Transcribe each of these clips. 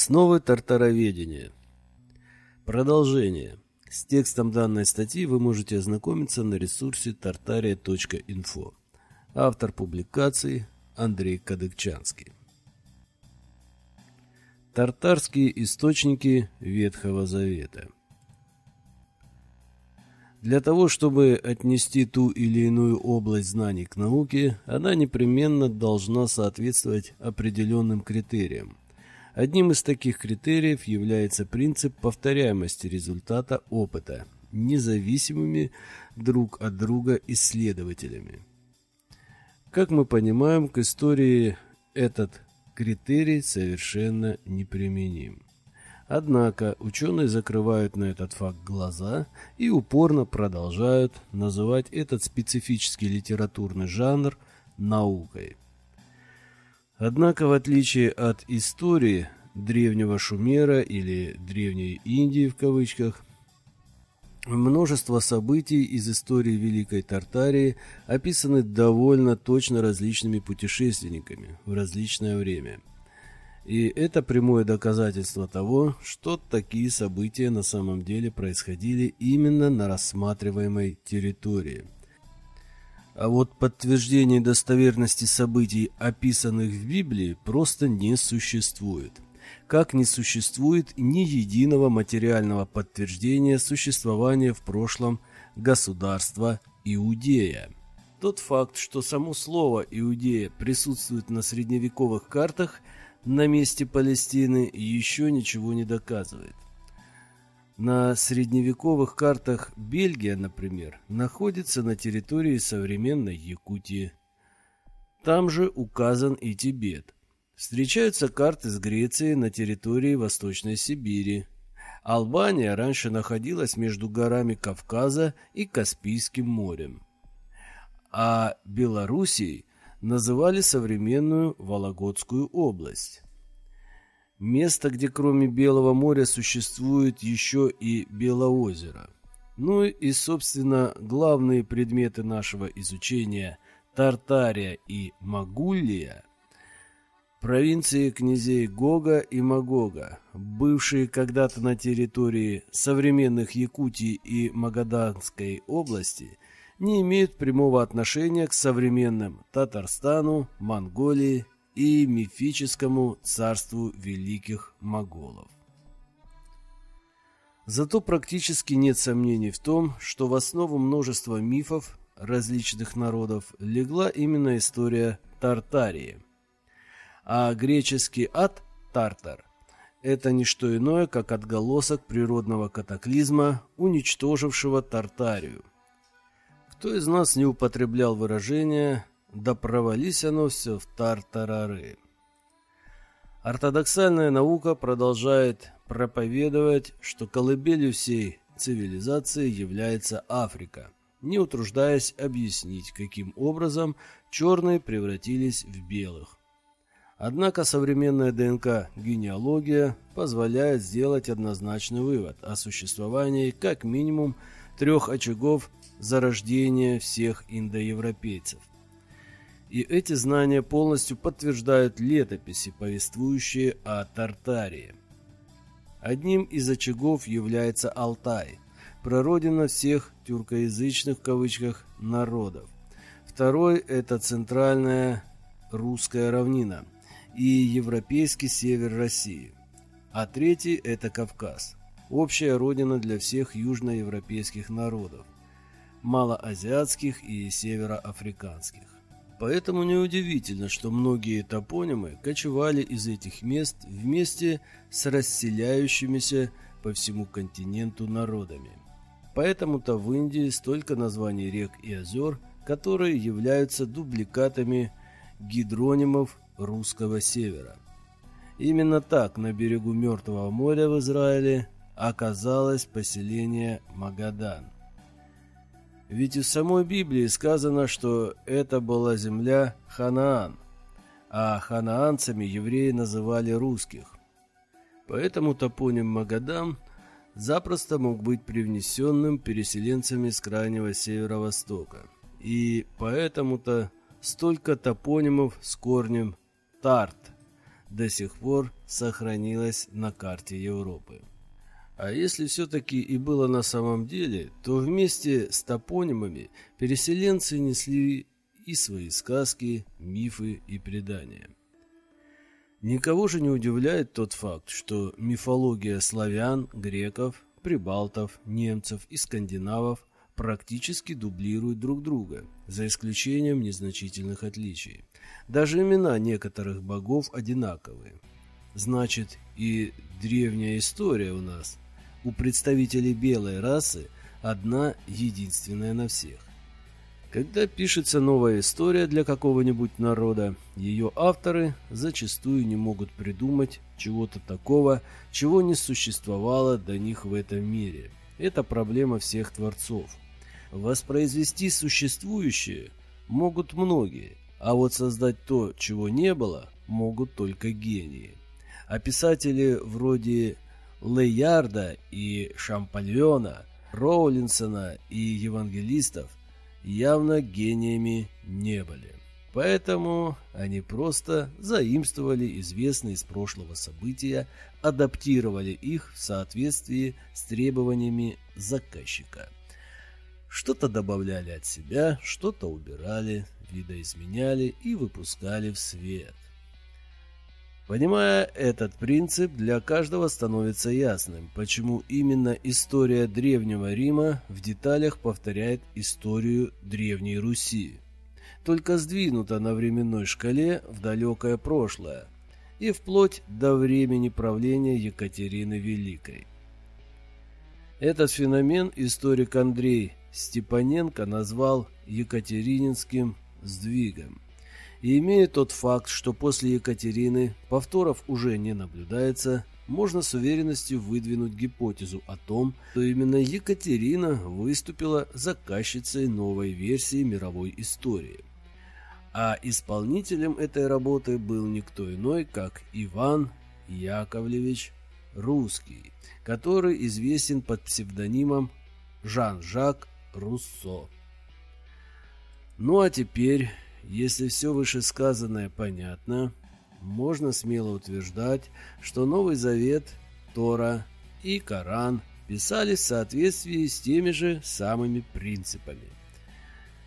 Основы тартароведения. Продолжение. С текстом данной статьи вы можете ознакомиться на ресурсе tartaria.info. Автор публикации Андрей Кадыкчанский. Тартарские источники Ветхого Завета. Для того, чтобы отнести ту или иную область знаний к науке, она непременно должна соответствовать определенным критериям. Одним из таких критериев является принцип повторяемости результата опыта независимыми друг от друга исследователями. Как мы понимаем, к истории этот критерий совершенно неприменим. Однако ученые закрывают на этот факт глаза и упорно продолжают называть этот специфический литературный жанр наукой. Однако, в отличие от истории древнего Шумера или древней Индии в кавычках, множество событий из истории Великой Тартарии описаны довольно точно различными путешественниками в различное время. И это прямое доказательство того, что такие события на самом деле происходили именно на рассматриваемой территории – а вот подтверждение достоверности событий, описанных в Библии, просто не существует. Как не существует ни единого материального подтверждения существования в прошлом государства Иудея. Тот факт, что само слово «Иудея» присутствует на средневековых картах на месте Палестины, еще ничего не доказывает. На средневековых картах Бельгия, например, находится на территории современной Якутии. Там же указан и Тибет. Встречаются карты с Грецией на территории Восточной Сибири. Албания раньше находилась между горами Кавказа и Каспийским морем. А Белоруссией называли современную Вологодскую область. Место, где кроме Белого моря существует еще и Белоозеро. Ну и, собственно, главные предметы нашего изучения Тартария и Магулия – провинции князей Гога и Магога, бывшие когда-то на территории современных Якутии и Магаданской области, не имеют прямого отношения к современным Татарстану, Монголии и мифическому царству великих моголов. Зато практически нет сомнений в том, что в основу множества мифов различных народов легла именно история Тартарии. А греческий ад Тартар – это не что иное, как отголосок природного катаклизма, уничтожившего Тартарию. Кто из нас не употреблял выражение да провались оно все в тартарары. Ортодоксальная наука продолжает проповедовать, что колыбелью всей цивилизации является Африка, не утруждаясь объяснить, каким образом черные превратились в белых. Однако современная ДНК-генеалогия позволяет сделать однозначный вывод о существовании как минимум трех очагов зарождения всех индоевропейцев – и эти знания полностью подтверждают летописи, повествующие о Тартарии. Одним из очагов является Алтай, прародина всех тюркоязычных в кавычках народов. Второй – это центральная русская равнина и европейский север России. А третий – это Кавказ, общая родина для всех южноевропейских народов, малоазиатских и североафриканских. Поэтому неудивительно, что многие топонимы кочевали из этих мест вместе с расселяющимися по всему континенту народами. Поэтому-то в Индии столько названий рек и озер, которые являются дубликатами гидронимов русского севера. Именно так на берегу Мертвого моря в Израиле оказалось поселение Магадан – ведь в самой Библии сказано, что это была земля Ханаан, а ханаанцами евреи называли русских. Поэтому топоним Магадам запросто мог быть привнесенным переселенцами с крайнего северо-востока. И поэтому-то столько топонимов с корнем «тарт», до сих пор сохранилась на карте Европы. А если все-таки и было на самом деле, то вместе с топонимами переселенцы несли и свои сказки, мифы и предания. Никого же не удивляет тот факт, что мифология славян, греков, прибалтов, немцев и скандинавов практически дублируют друг друга, за исключением незначительных отличий. Даже имена некоторых богов одинаковые. Значит, и древняя история у нас у представителей белой расы одна единственная на всех. Когда пишется новая история для какого-нибудь народа, ее авторы зачастую не могут придумать чего-то такого, чего не существовало до них в этом мире. Это проблема всех творцов. Воспроизвести существующее могут многие, а вот создать то, чего не было, могут только гении. А писатели вроде Лейярда и Шампальона, Роулинсона и евангелистов явно гениями не были. Поэтому они просто заимствовали известные из прошлого события, адаптировали их в соответствии с требованиями заказчика. Что-то добавляли от себя, что-то убирали, видоизменяли и выпускали в свет. Понимая этот принцип, для каждого становится ясным, почему именно история Древнего Рима в деталях повторяет историю Древней Руси, только сдвинута на временной шкале в далекое прошлое и вплоть до времени правления Екатерины Великой. Этот феномен историк Андрей Степаненко назвал Екатерининским сдвигом и имея тот факт, что после Екатерины повторов уже не наблюдается, можно с уверенностью выдвинуть гипотезу о том, что именно Екатерина выступила заказчицей новой версии мировой истории. А исполнителем этой работы был никто иной, как Иван Яковлевич Русский, который известен под псевдонимом Жан-Жак Руссо. Ну а теперь если все вышесказанное понятно, можно смело утверждать, что Новый Завет, Тора и Коран писались в соответствии с теми же самыми принципами.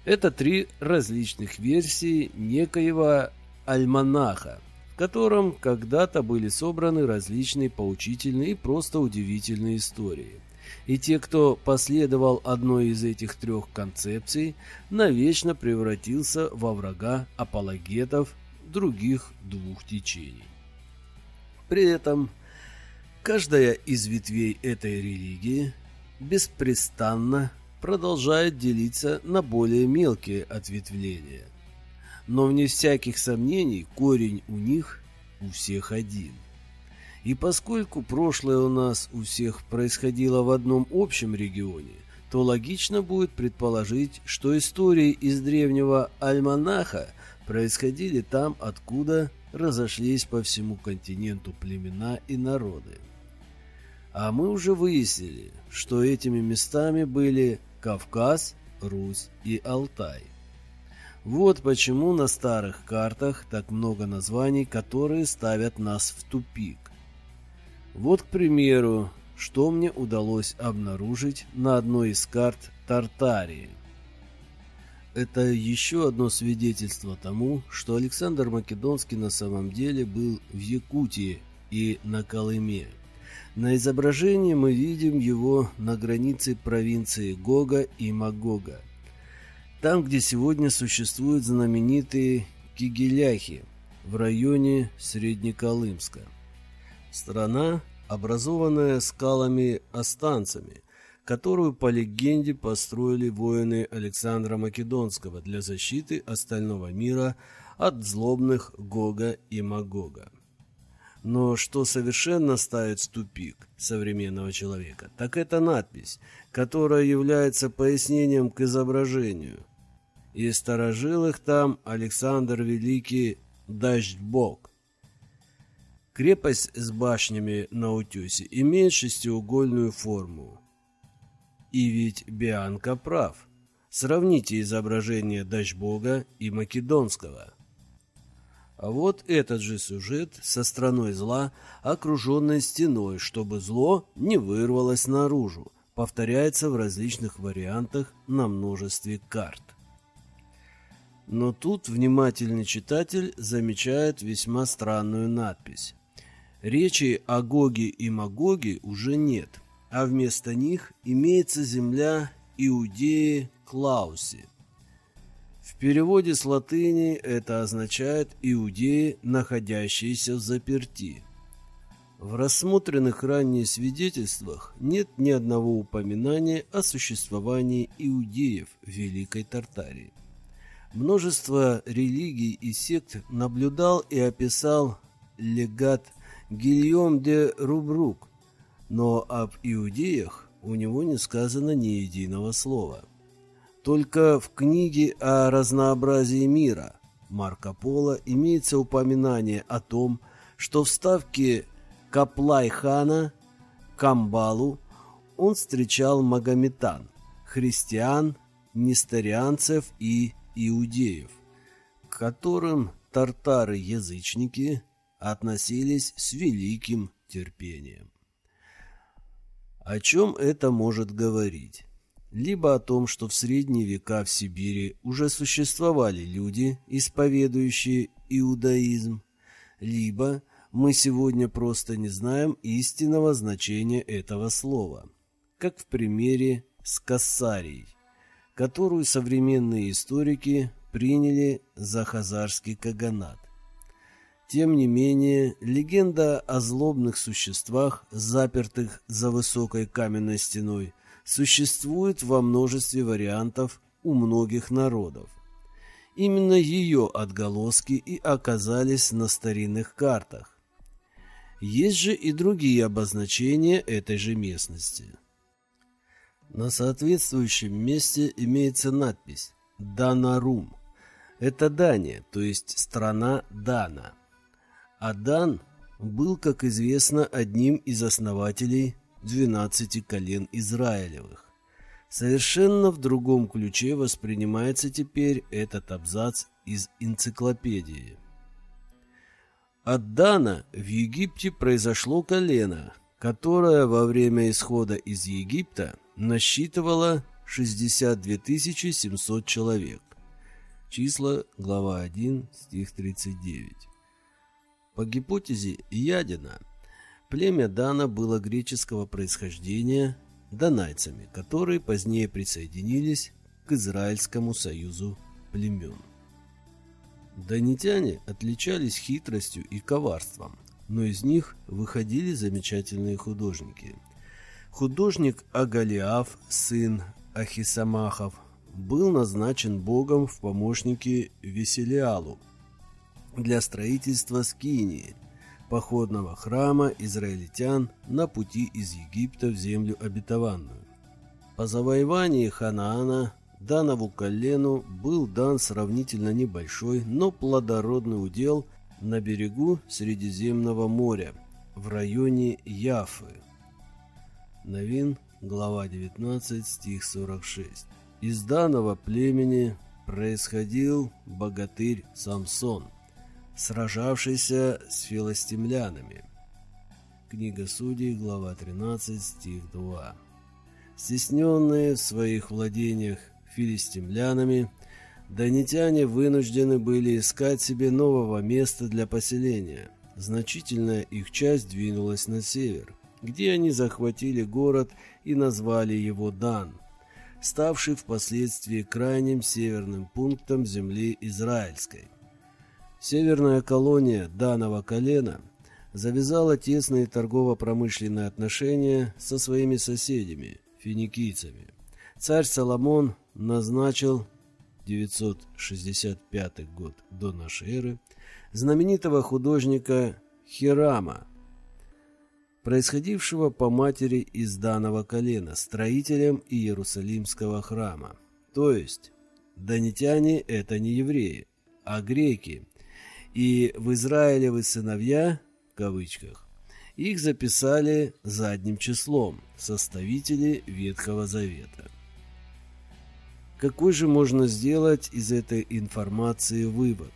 Это три различных версии некоего альманаха, в котором когда-то были собраны различные поучительные и просто удивительные истории – и те, кто последовал одной из этих трех концепций, навечно превратился во врага апологетов других двух течений. При этом каждая из ветвей этой религии беспрестанно продолжает делиться на более мелкие ответвления. Но вне всяких сомнений корень у них у всех один – и поскольку прошлое у нас у всех происходило в одном общем регионе, то логично будет предположить, что истории из древнего альманаха происходили там, откуда разошлись по всему континенту племена и народы. А мы уже выяснили, что этими местами были Кавказ, Русь и Алтай. Вот почему на старых картах так много названий, которые ставят нас в тупик. Вот, к примеру, что мне удалось обнаружить на одной из карт Тартарии. Это еще одно свидетельство тому, что Александр Македонский на самом деле был в Якутии и на Колыме. На изображении мы видим его на границе провинции Гога и Магога. Там, где сегодня существуют знаменитые Кигеляхи в районе Среднеколымска. Страна, образованная скалами-останцами, которую по легенде построили воины Александра Македонского для защиты остального мира от злобных Гога и Магога. Но что совершенно ставит в тупик современного человека, так это надпись, которая является пояснением к изображению. И сторожил их там Александр Великий Дождь-Бог, Крепость с башнями на утесе имеет шестиугольную форму. И ведь Бианка прав. Сравните изображение Дачбога и Македонского. А вот этот же сюжет со страной зла, окруженной стеной, чтобы зло не вырвалось наружу, повторяется в различных вариантах на множестве карт. Но тут внимательный читатель замечает весьма странную надпись. Речи о Гоге и Магоге уже нет, а вместо них имеется земля Иудеи Клауси, в переводе с латыни это означает «иудеи, находящиеся в заперти». В рассмотренных ранее свидетельствах нет ни одного упоминания о существовании иудеев в Великой Тартарии. Множество религий и сект наблюдал и описал легат Гильем де Рубрук, но об иудеях у него не сказано ни единого слова. Только в книге о разнообразии мира Марко Поло имеется упоминание о том, что в ставке Каплай-хана Камбалу он встречал магометан, христиан, несторианцев и иудеев, которым тартары-язычники относились с великим терпением. О чем это может говорить? либо о том, что в средние века в Сибири уже существовали люди, исповедующие иудаизм, либо мы сегодня просто не знаем истинного значения этого слова, как в примере с Кассарией, которую современные историки приняли за хазарский каганат. Тем не менее, легенда о злобных существах, запертых за высокой каменной стеной, существует во множестве вариантов у многих народов. Именно ее отголоски и оказались на старинных картах. Есть же и другие обозначения этой же местности. На соответствующем месте имеется надпись «Данарум». Это Дания, то есть страна Дана. А Дан был, как известно, одним из основателей двенадцати колен Израилевых. Совершенно в другом ключе воспринимается теперь этот абзац из энциклопедии. От Дана в Египте произошло колено, которое во время исхода из Египта насчитывало 62 700 человек. Числа, глава 1, стих 39. По гипотезе Ядина – Племя Дана было греческого происхождения донайцами, которые позднее присоединились к Израильскому союзу племен. Донитяне отличались хитростью и коварством, но из них выходили замечательные художники. Художник Агалиаф, сын Ахисамахов, был назначен богом в помощники Веселиалу для строительства Скинии – походного храма израильтян на пути из Египта в землю обетованную. По завоевании Ханаана Данову колену был дан сравнительно небольшой, но плодородный удел на берегу Средиземного моря, в районе Яфы. Новин, глава 19, стих 46. Из данного племени происходил богатырь Самсон – сражавшийся с филостимлянами. Книга Судей, глава 13, стих 2. Стесненные в своих владениях филистимлянами, донитяне вынуждены были искать себе нового места для поселения. Значительная их часть двинулась на север, где они захватили город и назвали его Дан, ставший впоследствии крайним северным пунктом земли израильской – Северная колония данного колена завязала тесные торгово-промышленные отношения со своими соседями, финикийцами. Царь Соломон назначил 965 год до нашей эры знаменитого художника Хирама, происходившего по матери из данного колена, строителем Иерусалимского храма. То есть, донитяне – это не евреи, а греки, и в Израилевы сыновья, в кавычках, их записали задним числом, составители Ветхого Завета. Какой же можно сделать из этой информации вывод?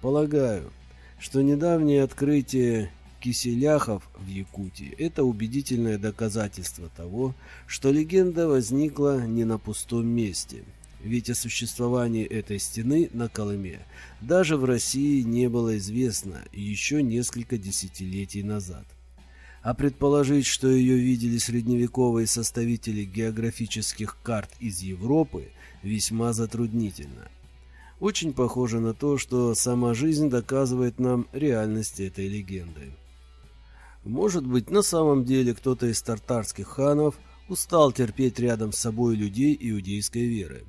Полагаю, что недавнее открытие Киселяхов в Якутии – это убедительное доказательство того, что легенда возникла не на пустом месте. Ведь о существовании этой стены на Колыме даже в России не было известно еще несколько десятилетий назад. А предположить, что ее видели средневековые составители географических карт из Европы, весьма затруднительно. Очень похоже на то, что сама жизнь доказывает нам реальность этой легенды. Может быть, на самом деле кто-то из тартарских ханов устал терпеть рядом с собой людей иудейской веры,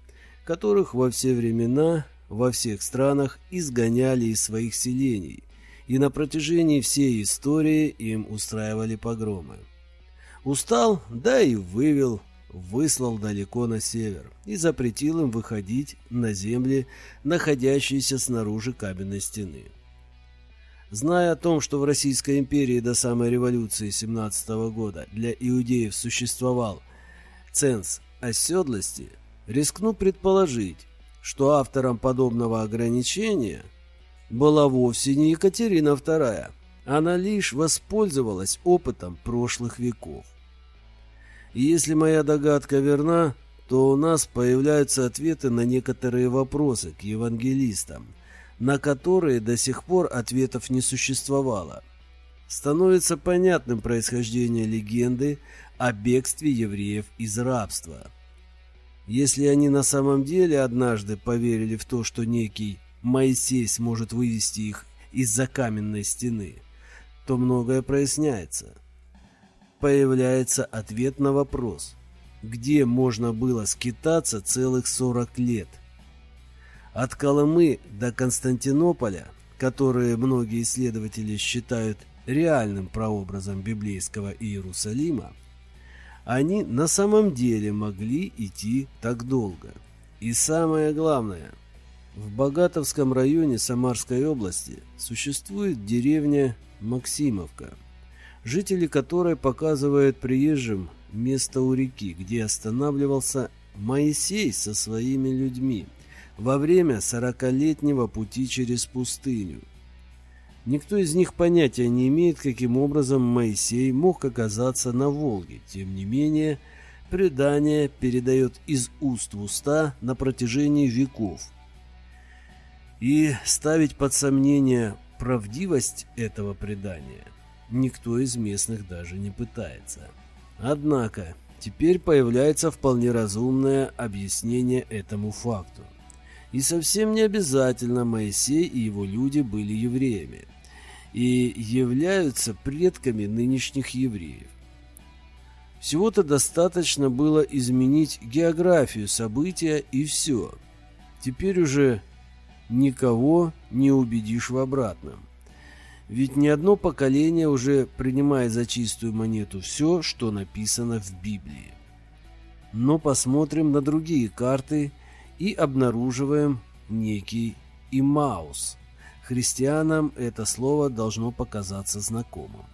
которых во все времена, во всех странах изгоняли из своих селений, и на протяжении всей истории им устраивали погромы. Устал, да и вывел, выслал далеко на север и запретил им выходить на земли, находящиеся снаружи каменной стены. Зная о том, что в Российской империи до самой революции 17 года для иудеев существовал ценз оседлости, рискну предположить, что автором подобного ограничения была вовсе не Екатерина II, она лишь воспользовалась опытом прошлых веков. Если моя догадка верна, то у нас появляются ответы на некоторые вопросы к евангелистам – на которые до сих пор ответов не существовало. Становится понятным происхождение легенды о бегстве евреев из рабства. Если они на самом деле однажды поверили в то, что некий Моисей сможет вывести их из-за каменной стены, то многое проясняется. Появляется ответ на вопрос, где можно было скитаться целых 40 лет – от Колымы до Константинополя, которые многие исследователи считают реальным прообразом библейского Иерусалима, они на самом деле могли идти так долго. И самое главное, в Богатовском районе Самарской области существует деревня Максимовка, жители которой показывают приезжим место у реки, где останавливался Моисей со своими людьми – во время сорокалетнего пути через пустыню. Никто из них понятия не имеет, каким образом Моисей мог оказаться на Волге. Тем не менее, предание передает из уст в уста на протяжении веков. И ставить под сомнение правдивость этого предания никто из местных даже не пытается. Однако, теперь появляется вполне разумное объяснение этому факту. И совсем не обязательно Моисей и его люди были евреями и являются предками нынешних евреев. Всего-то достаточно было изменить географию события и все. Теперь уже никого не убедишь в обратном. Ведь ни одно поколение уже принимает за чистую монету все, что написано в Библии. Но посмотрим на другие карты и обнаруживаем некий Имаус. Христианам это слово должно показаться знакомым.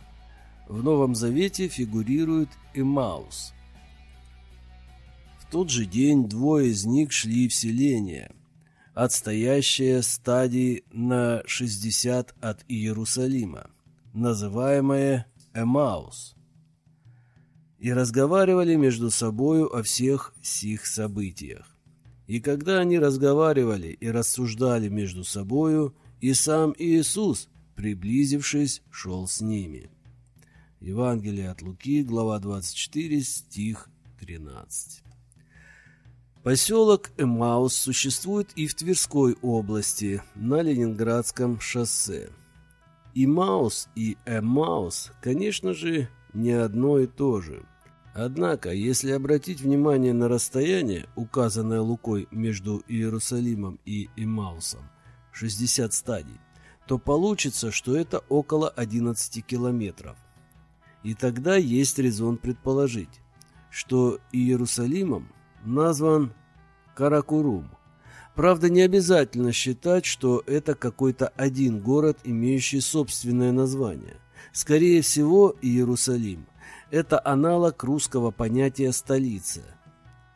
В Новом Завете фигурирует Имаус. В тот же день двое из них шли в селение, отстоящее стадии на 60 от Иерусалима, называемое Эмаус, и разговаривали между собою о всех сих событиях. И когда они разговаривали и рассуждали между собою, и сам Иисус, приблизившись, шел с ними. Евангелие от Луки, глава 24, стих 13. Поселок Эмаус существует и в Тверской области, на Ленинградском шоссе. Имаус и Эмаус, конечно же, не одно и то же – Однако, если обратить внимание на расстояние, указанное Лукой между Иерусалимом и Имаусом, 60 стадий, то получится, что это около 11 километров. И тогда есть резон предположить, что Иерусалимом назван Каракурум. Правда, не обязательно считать, что это какой-то один город, имеющий собственное название. Скорее всего, Иерусалим – это аналог русского понятия «столица».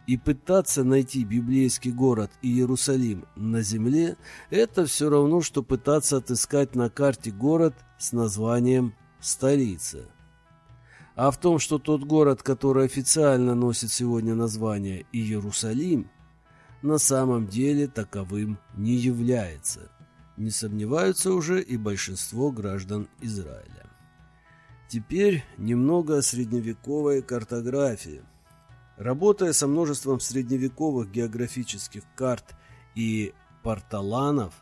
И пытаться найти библейский город Иерусалим на земле – это все равно, что пытаться отыскать на карте город с названием «столица». А в том, что тот город, который официально носит сегодня название Иерусалим, на самом деле таковым не является. Не сомневаются уже и большинство граждан Израиля. Теперь немного о средневековой картографии. Работая со множеством средневековых географических карт и порталанов,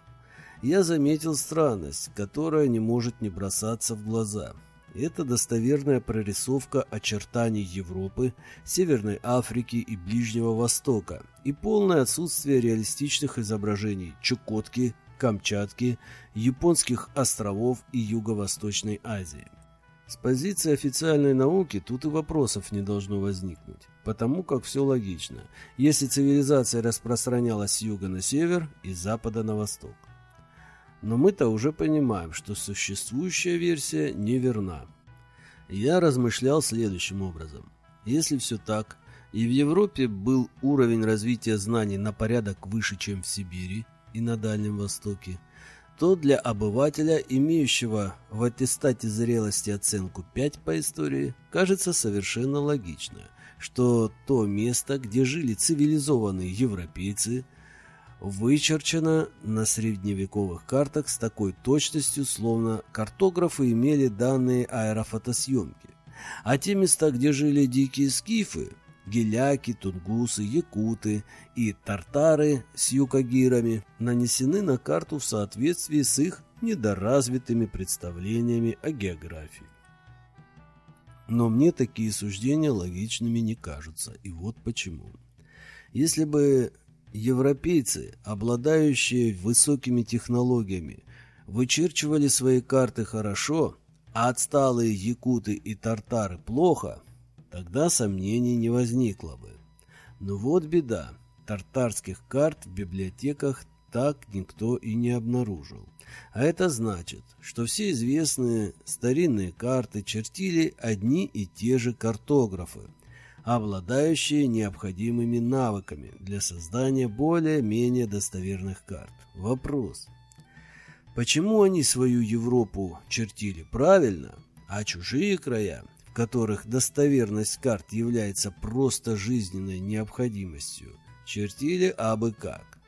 я заметил странность, которая не может не бросаться в глаза – это достоверная прорисовка очертаний Европы, Северной Африки и Ближнего Востока и полное отсутствие реалистичных изображений Чукотки, Камчатки, японских островов и Юго-Восточной Азии. С позиции официальной науки тут и вопросов не должно возникнуть, потому как все логично, если цивилизация распространялась с юга на север и с запада на восток. Но мы-то уже понимаем, что существующая версия неверна. Я размышлял следующим образом. Если все так, и в Европе был уровень развития знаний на порядок выше, чем в Сибири и на Дальнем Востоке, то для обывателя, имеющего в аттестате зрелости оценку 5 по истории, кажется совершенно логично, что то место, где жили цивилизованные европейцы – вычерчена на средневековых картах с такой точностью, словно картографы имели данные аэрофотосъемки. А те места, где жили дикие скифы, геляки, тунгусы, якуты и тартары с юкагирами, нанесены на карту в соответствии с их недоразвитыми представлениями о географии. Но мне такие суждения логичными не кажутся, и вот почему. Если бы Европейцы, обладающие высокими технологиями, вычерчивали свои карты хорошо, а отсталые якуты и тартары плохо, тогда сомнений не возникло бы. Но вот беда. Тартарских карт в библиотеках так никто и не обнаружил. А это значит, что все известные старинные карты чертили одни и те же картографы – обладающие необходимыми навыками для создания более-менее достоверных карт. Вопрос. Почему они свою Европу чертили правильно, а чужие края, которых достоверность карт является просто жизненной необходимостью, чертили абы как?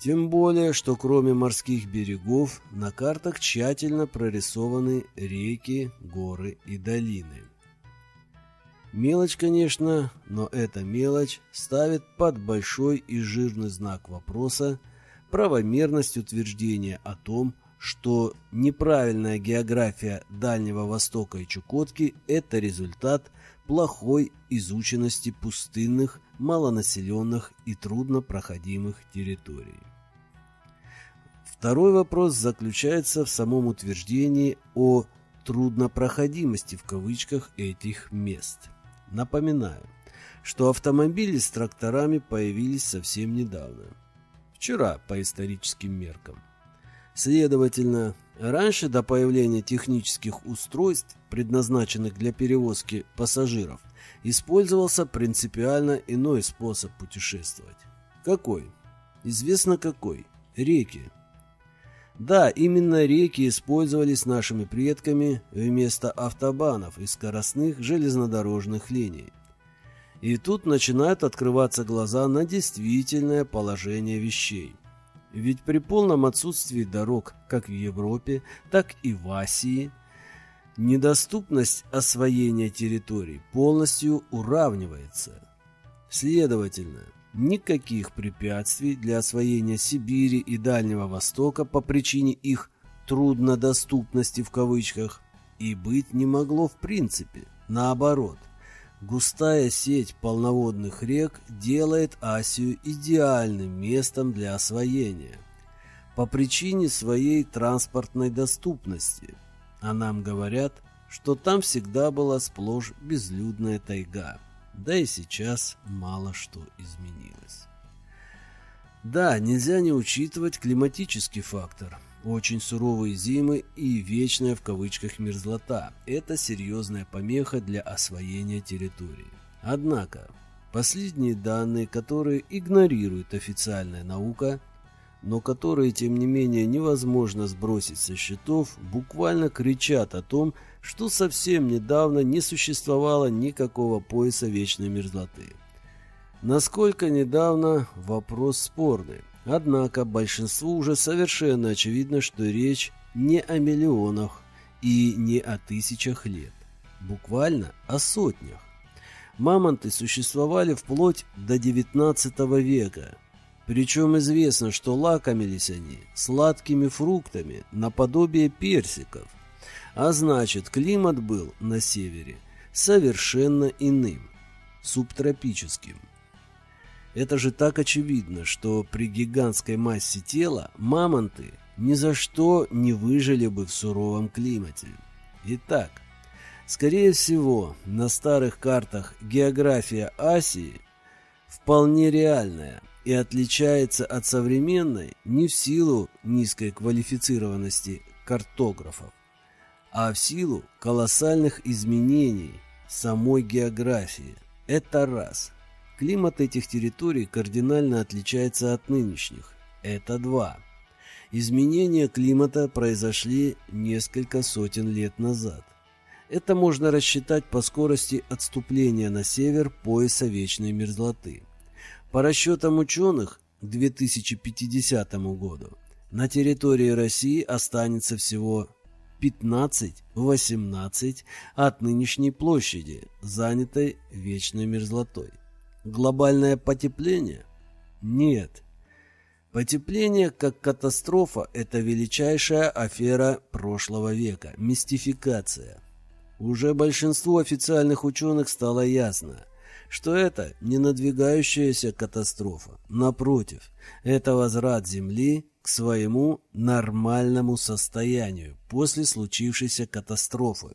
Тем более, что кроме морских берегов на картах тщательно прорисованы реки, горы и долины – Мелочь, конечно, но эта мелочь ставит под большой и жирный знак вопроса правомерность утверждения о том, что неправильная география Дальнего Востока и Чукотки – это результат плохой изученности пустынных, малонаселенных и труднопроходимых территорий. Второй вопрос заключается в самом утверждении о труднопроходимости в кавычках этих мест – Напоминаю, что автомобили с тракторами появились совсем недавно. Вчера по историческим меркам. Следовательно, раньше до появления технических устройств, предназначенных для перевозки пассажиров, использовался принципиально иной способ путешествовать. Какой? Известно какой. Реки. Да, именно реки использовались нашими предками вместо автобанов и скоростных железнодорожных линий. И тут начинают открываться глаза на действительное положение вещей. Ведь при полном отсутствии дорог как в Европе, так и в Асии, недоступность освоения территорий полностью уравнивается. Следовательно, никаких препятствий для освоения Сибири и Дальнего Востока по причине их «труднодоступности» в кавычках и быть не могло в принципе. Наоборот, густая сеть полноводных рек делает Асию идеальным местом для освоения по причине своей транспортной доступности. А нам говорят, что там всегда была сплошь безлюдная тайга. Да и сейчас мало что изменилось. Да, нельзя не учитывать климатический фактор. Очень суровые зимы и вечная в кавычках мерзлота – это серьезная помеха для освоения территории. Однако, Последние данные, которые игнорирует официальная наука, но которые, тем не менее, невозможно сбросить со счетов, буквально кричат о том, что совсем недавно не существовало никакого пояса вечной мерзлоты. Насколько недавно – вопрос спорный. Однако большинству уже совершенно очевидно, что речь не о миллионах и не о тысячах лет. Буквально о сотнях. Мамонты существовали вплоть до XIX века. Причем известно, что лакомились они сладкими фруктами наподобие персиков. А значит, климат был на севере совершенно иным, субтропическим. Это же так очевидно, что при гигантской массе тела мамонты ни за что не выжили бы в суровом климате. Итак, скорее всего, на старых картах география Асии вполне реальная и отличается от современной не в силу низкой квалифицированности картографов, а в силу колоссальных изменений самой географии. Это раз. Климат этих территорий кардинально отличается от нынешних. Это два. Изменения климата произошли несколько сотен лет назад. Это можно рассчитать по скорости отступления на север пояса вечной мерзлоты. По расчетам ученых, к 2050 году на территории России останется всего 15-18 от нынешней площади, занятой вечной мерзлотой. Глобальное потепление? Нет. Потепление как катастрофа – это величайшая афера прошлого века, мистификация. Уже большинству официальных ученых стало ясно, что это не надвигающаяся катастрофа. Напротив, это возврат Земли к своему нормальному состоянию после случившейся катастрофы,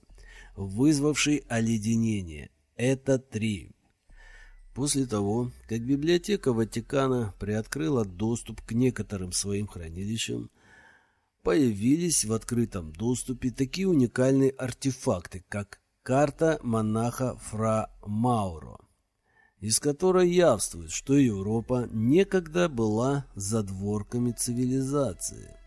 вызвавшей оледенение. Это три. После того, как библиотека Ватикана приоткрыла доступ к некоторым своим хранилищам, появились в открытом доступе такие уникальные артефакты, как карта монаха Фра Мауро, из которой явствует, что Европа некогда была задворками цивилизации,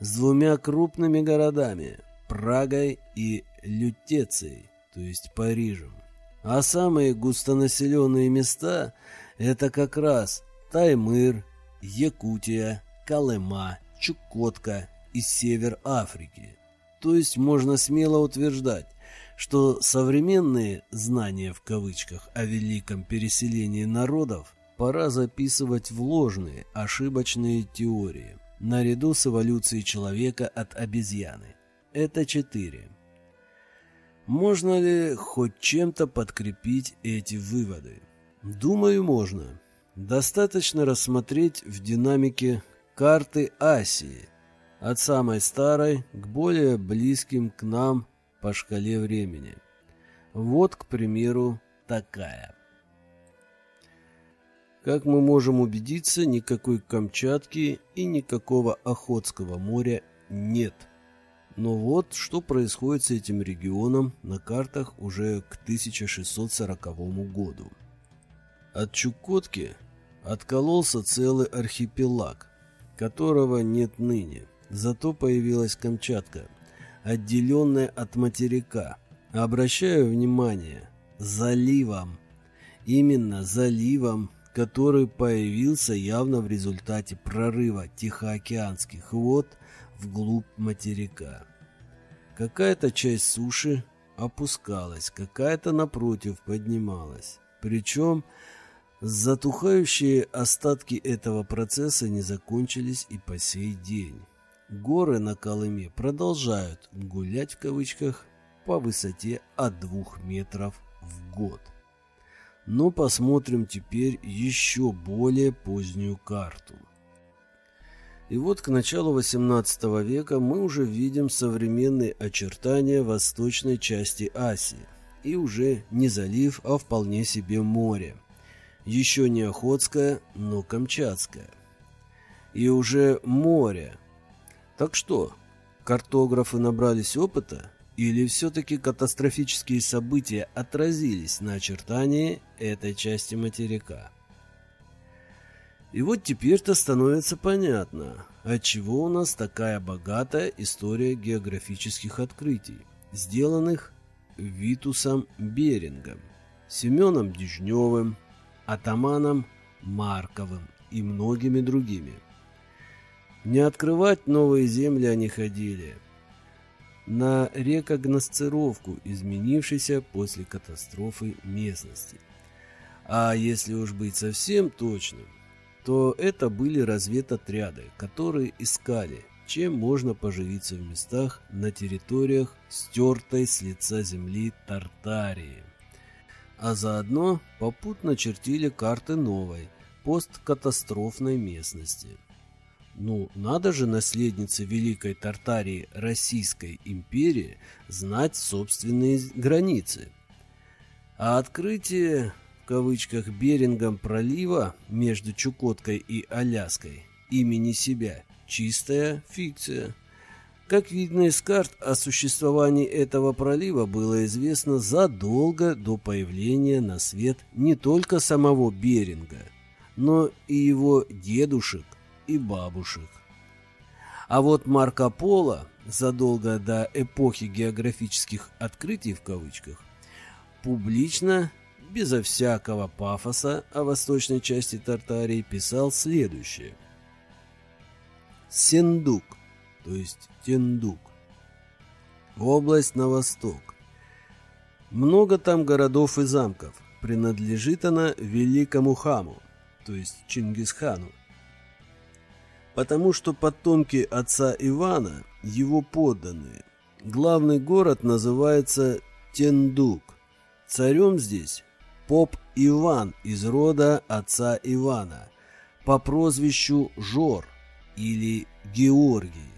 с двумя крупными городами – Прагой и Лютецией, то есть Парижем. А самые густонаселенные места – это как раз Таймыр, Якутия, Колыма, Чукотка и север Африки. То есть можно смело утверждать, что современные «знания» в кавычках о великом переселении народов пора записывать в ложные, ошибочные теории, наряду с эволюцией человека от обезьяны. Это четыре. Можно ли хоть чем-то подкрепить эти выводы? Думаю, можно. Достаточно рассмотреть в динамике карты Асии, от самой старой к более близким к нам по шкале времени. Вот, к примеру, такая. Как мы можем убедиться, никакой Камчатки и никакого Охотского моря нет – но вот что происходит с этим регионом на картах уже к 1640 году. От Чукотки откололся целый архипелаг, которого нет ныне. Зато появилась Камчатка, отделенная от материка. Обращаю внимание, заливом. Именно заливом, который появился явно в результате прорыва Тихоокеанских вод вглубь материка. Какая-то часть суши опускалась, какая-то напротив поднималась. Причем затухающие остатки этого процесса не закончились и по сей день. Горы на Колыме продолжают «гулять» в кавычках по высоте от двух метров в год. Но посмотрим теперь еще более позднюю карту – и вот к началу XVIII века мы уже видим современные очертания восточной части Асии. И уже не залив, а вполне себе море. Еще не Охотское, но Камчатское. И уже море. Так что, картографы набрались опыта? Или все-таки катастрофические события отразились на очертании этой части материка? И вот теперь-то становится понятно, отчего у нас такая богатая история географических открытий, сделанных Витусом Берингом, Семеном Дежневым, Атаманом Марковым и многими другими. Не открывать новые земли они ходили, на рекогносцировку изменившейся после катастрофы местности. А если уж быть совсем точным, то это были разведотряды, которые искали, чем можно поживиться в местах на территориях стертой с лица земли Тартарии. А заодно попутно чертили карты новой, посткатастрофной местности. Ну, надо же наследнице Великой Тартарии Российской империи знать собственные границы. А открытие кавычках Берингом пролива между Чукоткой и Аляской имени себя чистая фикция. Как видно из карт, о существовании этого пролива было известно задолго до появления на свет не только самого Беринга, но и его дедушек и бабушек. А вот Марко Поло задолго до эпохи географических открытий в кавычках публично безо всякого пафоса о восточной части Тартарии писал следующее. Сендук, то есть Тендук. Область на восток. Много там городов и замков. Принадлежит она великому хаму, то есть Чингисхану. Потому что потомки отца Ивана, его подданные. Главный город называется Тендук. Царем здесь поп Иван из рода отца Ивана по прозвищу Жор или Георгий.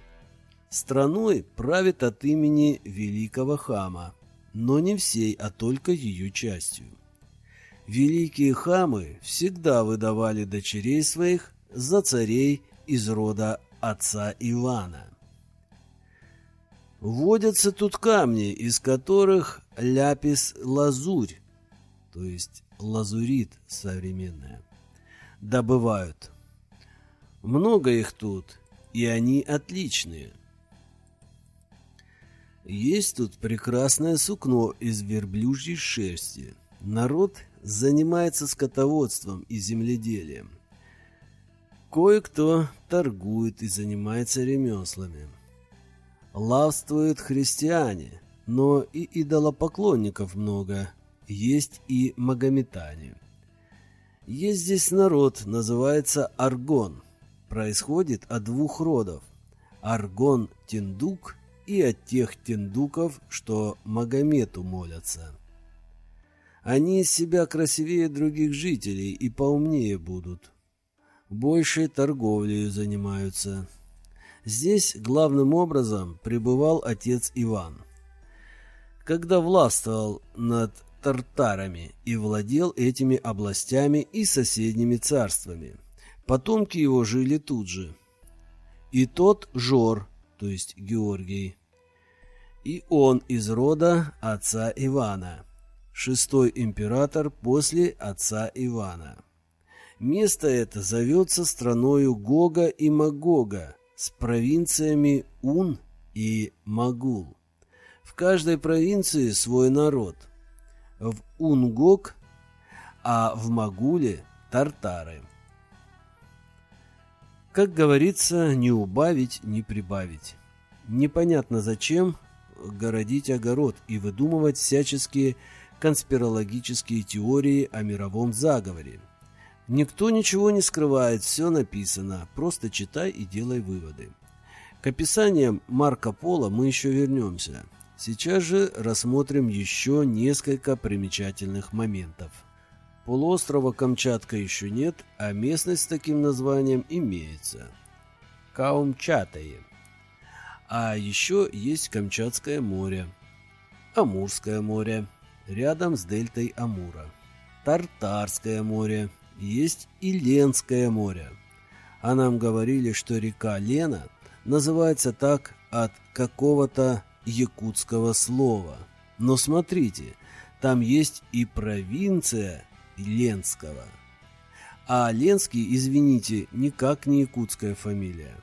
Страной правит от имени великого хама, но не всей, а только ее частью. Великие хамы всегда выдавали дочерей своих за царей из рода отца Ивана. Водятся тут камни, из которых ляпис-лазурь то есть лазурит современная, добывают. Много их тут, и они отличные. Есть тут прекрасное сукно из верблюжьей шерсти. Народ занимается скотоводством и земледелием. Кое-кто торгует и занимается ремеслами. Лавствуют христиане, но и идолопоклонников много – есть и магометане. Есть здесь народ, называется Аргон. Происходит от двух родов. Аргон-Тендук и от тех тендуков, что Магомету молятся. Они из себя красивее других жителей и поумнее будут. Больше торговлею занимаются. Здесь главным образом пребывал отец Иван. Когда властвовал над тартарами и владел этими областями и соседними царствами. Потомки его жили тут же. И тот Жор, то есть Георгий, и он из рода отца Ивана, шестой император после отца Ивана. Место это зовется страною Гога и Магога с провинциями Ун и Магул. В каждой провинции свой народ – в Унгок, а в Магуле – тартары. Как говорится, не убавить, не прибавить. Непонятно зачем городить огород и выдумывать всяческие конспирологические теории о мировом заговоре. Никто ничего не скрывает, все написано, просто читай и делай выводы. К описаниям Марко Поло мы еще вернемся. Сейчас же рассмотрим еще несколько примечательных моментов. Полуострова Камчатка еще нет, а местность с таким названием имеется. Каумчатае. А еще есть Камчатское море, Амурское море, рядом с дельтой Амура, Тартарское море, есть и Ленское море. А нам говорили, что река Лена называется так от какого-то якутского слова. Но смотрите, там есть и провинция Ленского. А Ленский, извините, никак не якутская фамилия.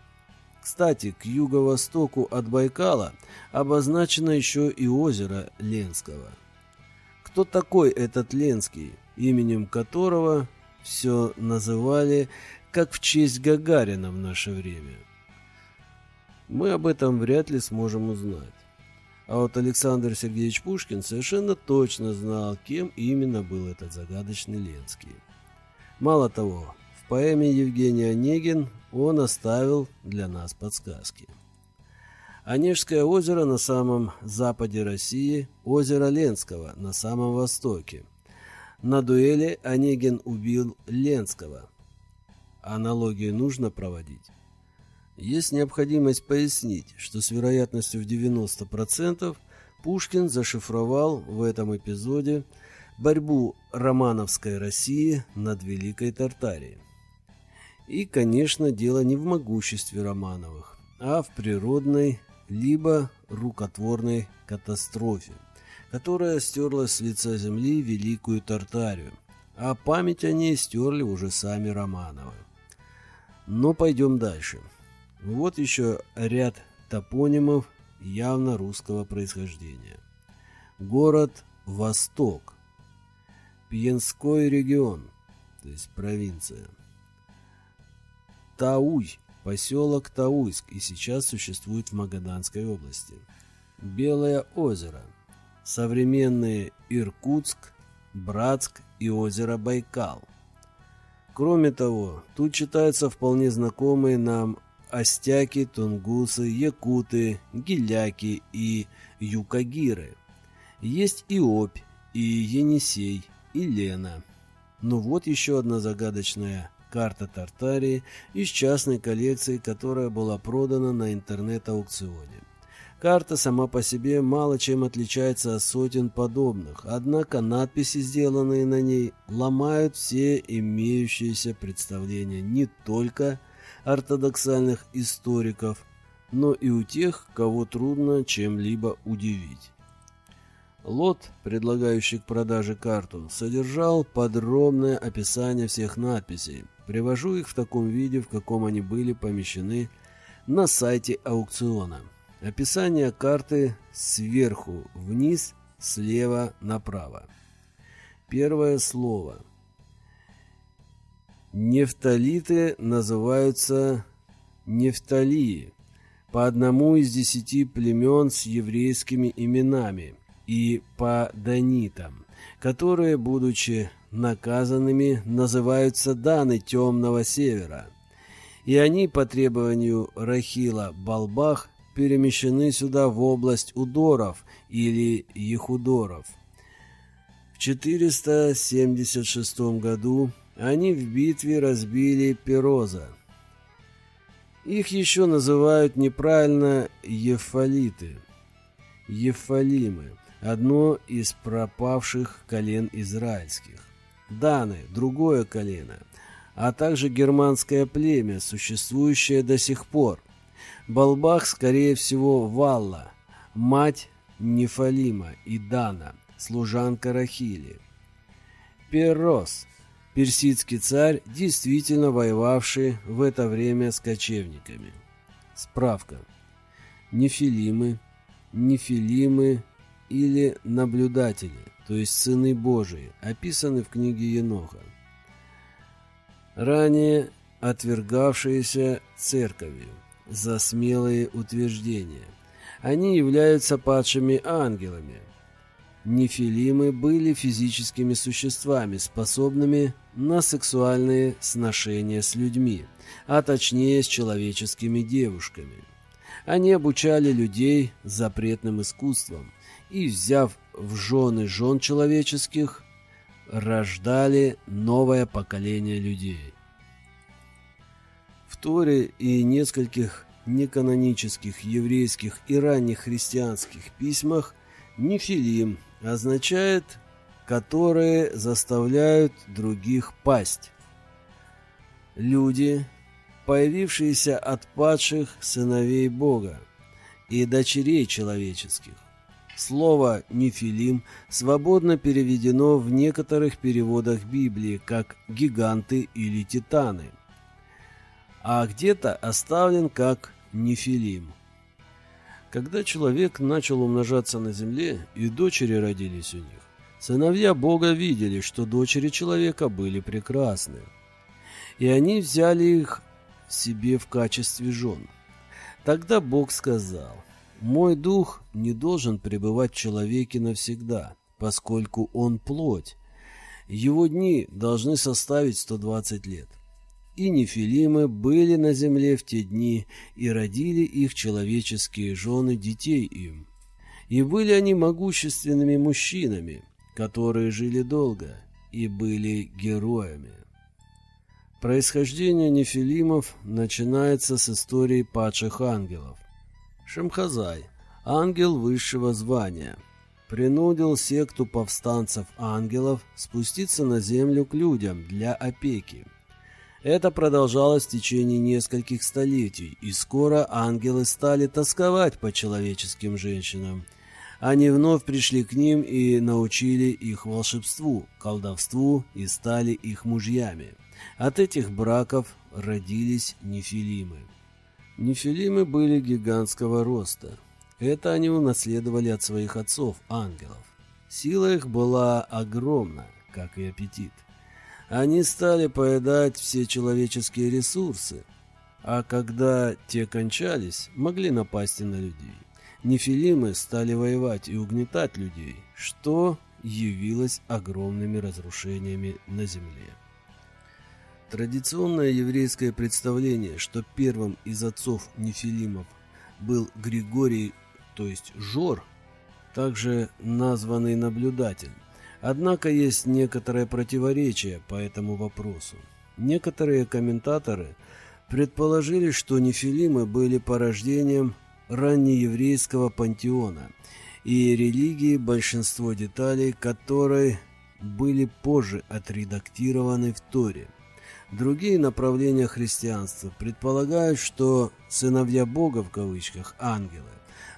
Кстати, к юго-востоку от Байкала обозначено еще и озеро Ленского. Кто такой этот Ленский, именем которого все называли как в честь Гагарина в наше время? Мы об этом вряд ли сможем узнать. А вот Александр Сергеевич Пушкин совершенно точно знал, кем именно был этот загадочный Ленский. Мало того, в поэме Евгений Онегин он оставил для нас подсказки. Онежское озеро на самом западе России, озеро Ленского на самом востоке. На дуэли Онегин убил Ленского. Аналогию нужно проводить. Есть необходимость пояснить, что с вероятностью в 90% Пушкин зашифровал в этом эпизоде борьбу романовской России над Великой Тартарией. И, конечно, дело не в могуществе Романовых, а в природной либо рукотворной катастрофе, которая стерла с лица земли Великую Тартарию, а память о ней стерли уже сами Романовы. Но пойдем дальше. Вот еще ряд топонимов явно русского происхождения. Город Восток. Пьянской регион, то есть провинция. Тауй, поселок Тауйск, и сейчас существует в Магаданской области. Белое озеро. Современные Иркутск, Братск и озеро Байкал. Кроме того, тут читаются вполне знакомые нам Остяки, тунгусы, якуты, гиляки и юкагиры. Есть и Обь, и Енисей, и Лена. Ну вот еще одна загадочная карта Тартарии из частной коллекции, которая была продана на интернет-аукционе. Карта сама по себе мало чем отличается от сотен подобных, однако надписи, сделанные на ней, ломают все имеющиеся представления не только ортодоксальных историков, но и у тех, кого трудно чем-либо удивить. Лот, предлагающий к продаже карту, содержал подробное описание всех надписей. Привожу их в таком виде, в каком они были помещены на сайте аукциона. Описание карты сверху вниз, слева направо. Первое слово – Нефталиты называются нефталии по одному из десяти племен с еврейскими именами и по данитам, которые, будучи наказанными, называются Даны Темного Севера. И они по требованию Рахила Балбах перемещены сюда в область Удоров или Ехудоров. В 476 году они в битве разбили Пероза. Их еще называют неправильно ефалиты, ефалимы, одно из пропавших колен израильских. Даны – другое колено, а также германское племя, существующее до сих пор. Балбах, скорее всего, Валла, мать Нефалима и Дана, служанка Рахили. Перос – персидский царь, действительно воевавший в это время с кочевниками. Справка. Нефилимы, нефилимы или наблюдатели, то есть сыны Божии, описаны в книге Еноха. Ранее отвергавшиеся церковью за смелые утверждения. Они являются падшими ангелами, Нефилимы были физическими существами, способными на сексуальные сношения с людьми, а точнее с человеческими девушками. Они обучали людей запретным искусствам и, взяв в жены жен человеческих, рождали новое поколение людей. В Торе и нескольких неканонических еврейских и ранних христианских письмах Нефилим означает «которые заставляют других пасть». Люди, появившиеся от падших сыновей Бога, и дочерей человеческих. Слово «нефилим» свободно переведено в некоторых переводах Библии как «гиганты» или «титаны», а где-то оставлен как «нефилим». Когда человек начал умножаться на земле, и дочери родились у них, сыновья Бога видели, что дочери человека были прекрасны, и они взяли их себе в качестве жен. Тогда Бог сказал – мой дух не должен пребывать в человеке навсегда, поскольку он плоть. Его дни должны составить 120 лет. И нефилимы были на земле в те дни, и родили их человеческие жены детей им. И были они могущественными мужчинами, которые жили долго и были героями. Происхождение нефилимов начинается с истории падших ангелов. Шамхазай, ангел высшего звания, принудил секту повстанцев-ангелов спуститься на землю к людям для опеки. Это продолжалось в течение нескольких столетий, и скоро ангелы стали тосковать по человеческим женщинам. Они вновь пришли к ним и научили их волшебству, колдовству и стали их мужьями. От этих браков родились нефилимы. Нефилимы были гигантского роста. Это они унаследовали от своих отцов, ангелов. Сила их была огромна, как и аппетит. Они стали поедать все человеческие ресурсы, а когда те кончались, могли напасть и на людей. Нефилимы стали воевать и угнетать людей, что явилось огромными разрушениями на земле. Традиционное еврейское представление, что первым из отцов Нефилимов был Григорий, то есть Жор, также названный наблюдатель. Однако есть некоторое противоречие по этому вопросу. Некоторые комментаторы предположили, что нефилимы были порождением раннееврейского пантеона и религии, большинство деталей которой были позже отредактированы в Торе – Другие направления христианства предполагают, что «сыновья Бога» в кавычках, ангелы,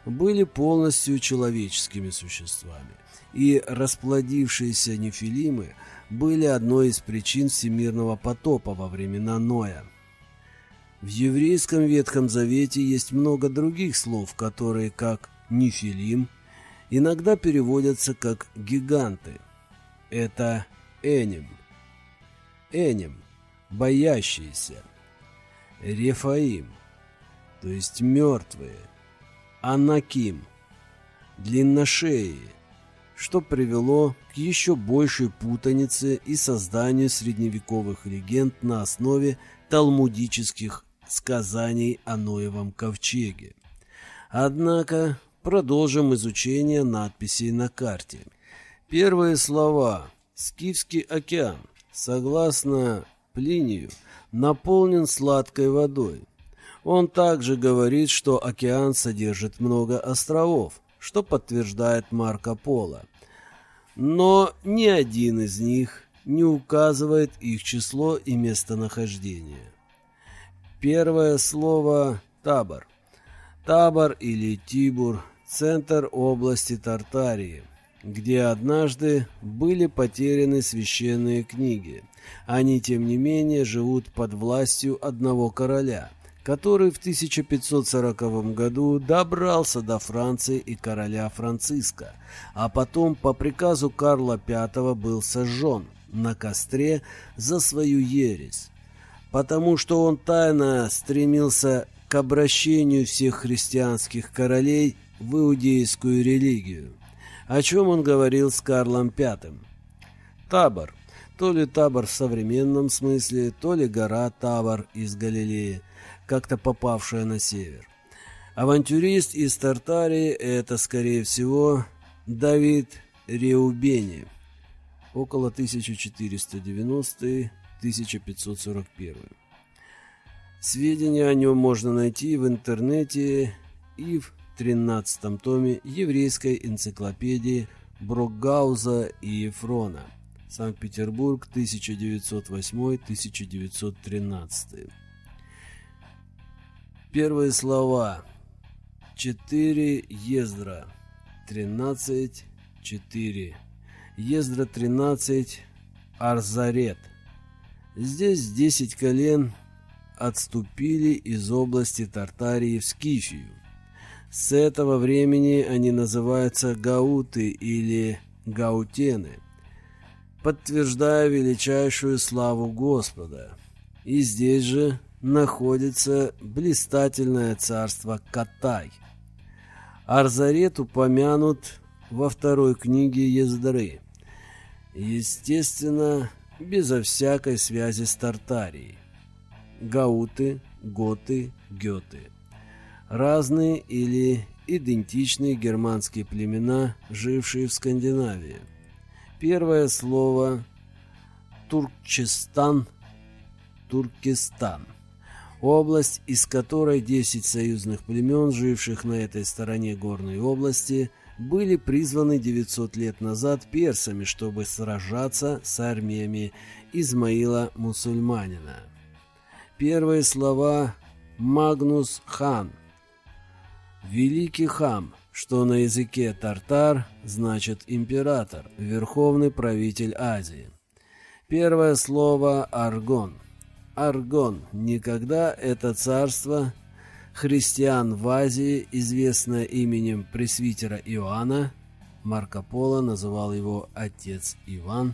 были полностью человеческими существами, и расплодившиеся нефилимы были одной из причин всемирного потопа во времена Ноя. В еврейском Ветхом Завете есть много других слов, которые, как «нефилим», иногда переводятся как «гиганты». Это «эним». «Эним» боящиеся. Рефаим, то есть мертвые. Анаким, длинношеи, что привело к еще большей путанице и созданию средневековых легенд на основе талмудических сказаний о Ноевом ковчеге. Однако продолжим изучение надписей на карте. Первые слова «Скифский океан» согласно Плинию наполнен сладкой водой. Он также говорит, что океан содержит много островов, что подтверждает Марко Поло. Но ни один из них не указывает их число и местонахождение. Первое слово «табор». Табор или Тибур – центр области Тартарии, где однажды были потеряны священные книги – они, тем не менее, живут под властью одного короля, который в 1540 году добрался до Франции и короля Франциска, а потом по приказу Карла V был сожжен на костре за свою ересь, потому что он тайно стремился к обращению всех христианских королей в иудейскую религию, о чем он говорил с Карлом V. Табор – то ли табор в современном смысле, то ли гора Табор из Галилеи, как-то попавшая на север. Авантюрист из Тартарии – это, скорее всего, Давид Реубени, около 1490-1541. Сведения о нем можно найти в интернете и в 13 томе еврейской энциклопедии Брокгауза и Ефрона – Санкт-Петербург, 1908-1913. Первые слова. 4 Ездра. 13 4 Ездра 13 Арзарет. Здесь 10 колен отступили из области Тартарии в Скифию. С этого времени они называются гауты или гаутены, подтверждая величайшую славу Господа. И здесь же находится блистательное царство Катай. Арзарет упомянут во второй книге Ездры. Естественно, безо всякой связи с Тартарией. Гауты, готы, геты. Разные или идентичные германские племена, жившие в Скандинавии. Первое слово Турчестан, Туркестан. Область, из которой 10 союзных племен, живших на этой стороне горной области, были призваны 900 лет назад персами, чтобы сражаться с армиями Измаила Мусульманина. Первые слова «Магнус хан» «Великий хам», что на языке тартар значит «император», «верховный правитель Азии». Первое слово «аргон» Аргон. Никогда это царство христиан в Азии, известное именем пресвитера Иоанна, Марко Поло называл его отец Иван,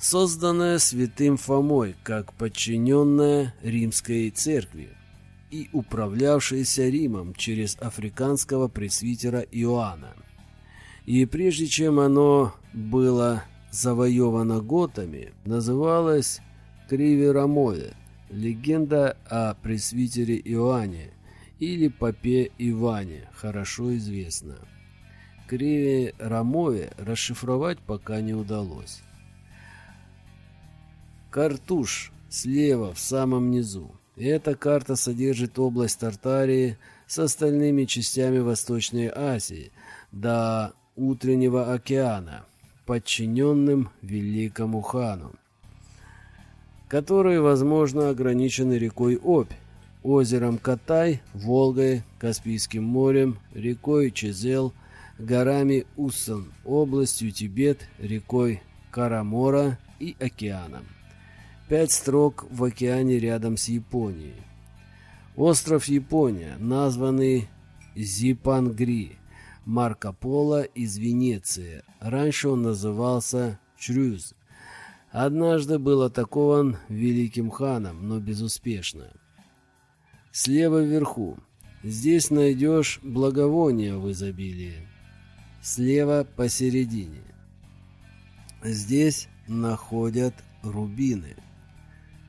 созданное святым Фомой как подчиненное римской церкви и управлявшееся Римом через африканского пресвитера Иоанна. И прежде чем оно было завоевано готами, называлось Криверамове, легенда о пресвитере Иоанне или попе Иване, хорошо известна. Криве Рамове расшифровать пока не удалось. Картуш слева в самом низу. Эта карта содержит область Тартарии с остальными частями Восточной Азии до Утреннего океана, подчиненным Великому хану которые, возможно, ограничены рекой Обь, озером Катай, Волгой, Каспийским морем, рекой Чезел, горами Уссан, областью Тибет, рекой Карамора и океаном. Пять строк в океане рядом с Японией. Остров Япония, названный Зипангри, Марко Поло из Венеции. Раньше он назывался Чрюз, Однажды был атакован великим ханом, но безуспешно. Слева вверху. Здесь найдешь благовония в изобилии. Слева посередине. Здесь находят рубины.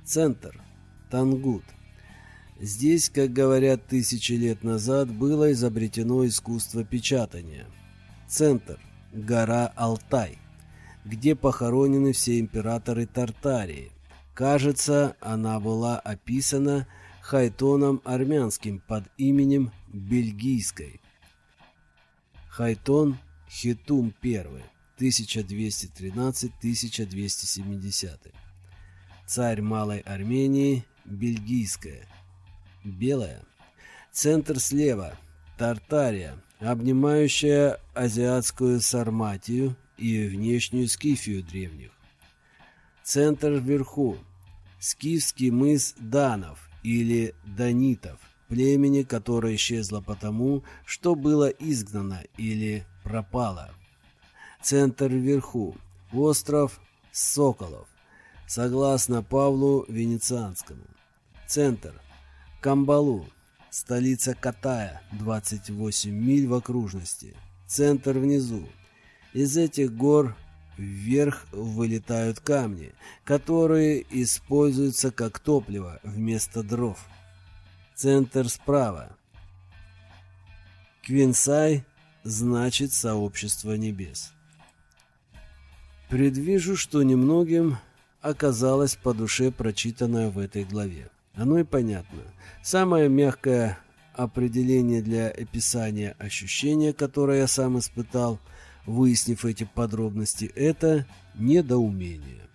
Центр. Тангут. Здесь, как говорят тысячи лет назад, было изобретено искусство печатания. Центр. Гора Алтай где похоронены все императоры Тартарии. Кажется, она была описана Хайтоном Армянским под именем Бельгийской. Хайтон Хитум I, 1213-1270. Царь Малой Армении, Бельгийская. Белая. Центр слева, Тартария, обнимающая азиатскую Сарматию и внешнюю Скифию древних. Центр вверху. Скифский мыс Данов или Данитов, племени, которое исчезло потому, что было изгнано или пропало. Центр вверху. Остров Соколов, согласно Павлу Венецианскому. Центр. Камбалу, столица Катая, 28 миль в окружности. Центр внизу. Из этих гор вверх вылетают камни, которые используются как топливо вместо дров. Центр справа. Квинсай значит сообщество небес. Предвижу, что немногим оказалось по душе прочитанное в этой главе. Оно и понятно. Самое мягкое определение для описания ощущения, которое я сам испытал – выяснив эти подробности, это недоумение.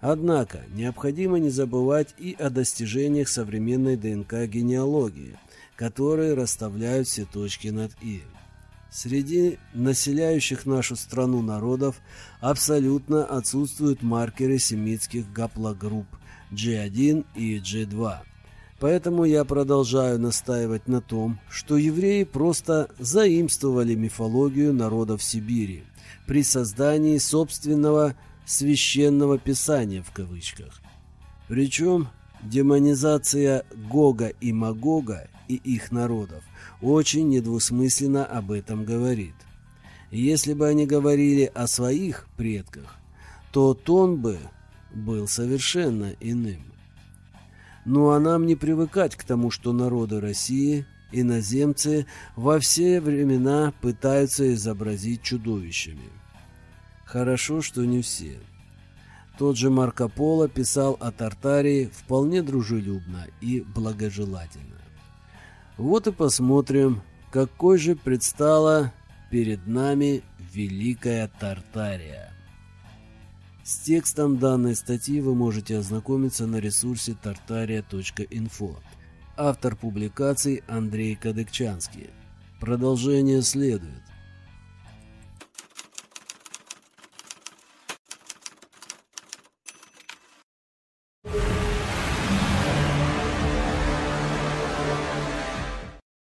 Однако необходимо не забывать и о достижениях современной ДНК-генеалогии, которые расставляют все точки над «и». Среди населяющих нашу страну народов абсолютно отсутствуют маркеры семитских гаплогрупп G1 и G2. Поэтому я продолжаю настаивать на том, что евреи просто заимствовали мифологию народов Сибири при создании собственного «священного писания» в кавычках. Причем демонизация Гога и Магога и их народов очень недвусмысленно об этом говорит. Если бы они говорили о своих предках, то тон бы был совершенно иным. Ну а нам не привыкать к тому, что народы России, иноземцы, во все времена пытаются изобразить чудовищами. Хорошо, что не все. Тот же Марко Поло писал о Тартарии вполне дружелюбно и благожелательно. Вот и посмотрим, какой же предстала перед нами Великая Тартария. С текстом данной статьи вы можете ознакомиться на ресурсе tartaria.info. Автор публикаций Андрей Кадыкчанский. Продолжение следует.